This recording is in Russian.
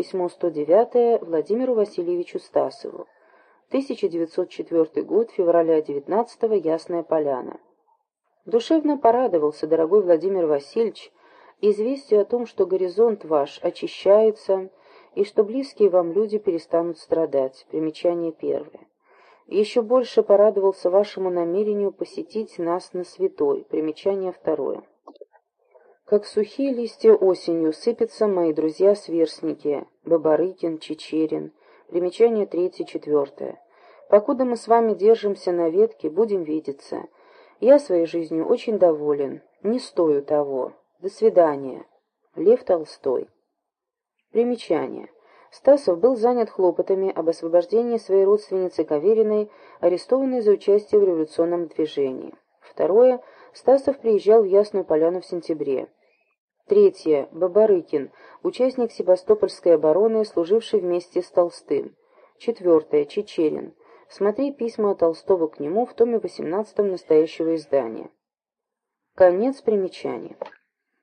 Письмо 109 Владимиру Васильевичу Стасову. 1904 год, февраля 19 -го, Ясная Поляна. Душевно порадовался, дорогой Владимир Васильевич, известию о том, что горизонт ваш очищается и что близкие вам люди перестанут страдать. Примечание первое. Еще больше порадовался вашему намерению посетить нас на святой. Примечание второе. Как сухие листья осенью сыпятся мои друзья-сверстники Бабарыкин, Чечерин. Примечание третье-четвертое. Покуда мы с вами держимся на ветке, будем видеться. Я своей жизнью очень доволен. Не стою того. До свидания. Лев Толстой. Примечание. Стасов был занят хлопотами об освобождении своей родственницы Кавериной, арестованной за участие в революционном движении. Второе. Стасов приезжал в Ясную Поляну в сентябре. Третье. Бабарыкин, участник Севастопольской обороны, служивший вместе с Толстым. Четвертое. Чечерин. Смотри письма Толстого к нему в томе 18 настоящего издания. Конец примечания.